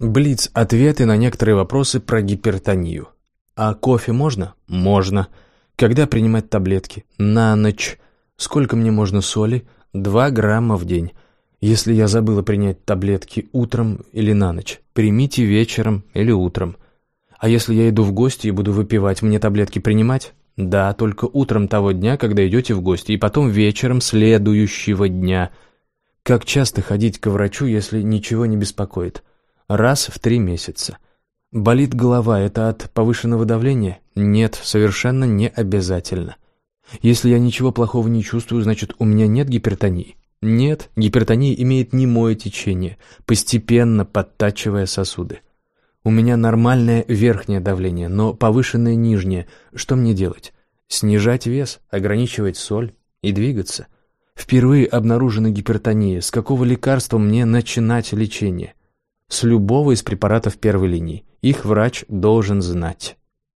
Блиц. Ответы на некоторые вопросы про гипертонию. А кофе можно? Можно. Когда принимать таблетки? На ночь. Сколько мне можно соли? Два грамма в день. Если я забыла принять таблетки утром или на ночь, примите вечером или утром. А если я иду в гости и буду выпивать, мне таблетки принимать? Да, только утром того дня, когда идете в гости, и потом вечером следующего дня. Как часто ходить к врачу, если ничего не беспокоит? Раз в три месяца. Болит голова, это от повышенного давления? Нет, совершенно не обязательно. Если я ничего плохого не чувствую, значит, у меня нет гипертонии. Нет, гипертония имеет немое течение, постепенно подтачивая сосуды. У меня нормальное верхнее давление, но повышенное нижнее. Что мне делать? Снижать вес, ограничивать соль и двигаться. Впервые обнаружена гипертония. С какого лекарства мне начинать лечение? С любого из препаратов первой линии. Их врач должен знать.